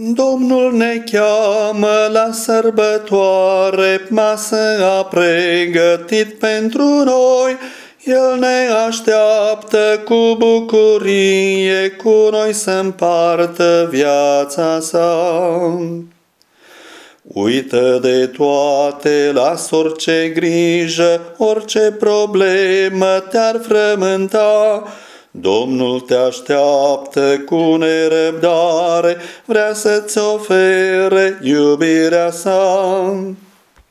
Domnul ne cheamă la sărbătoare, masă a pregătit pentru noi. El ne așteaptă cu bucurie, cu noi să împartă viața sa. Uită de toate, las orice grijă, orice problemă te-ar frământa, Domnul te așteaptă cu nerăbdare, vrea să-ți ofere iubirea sa.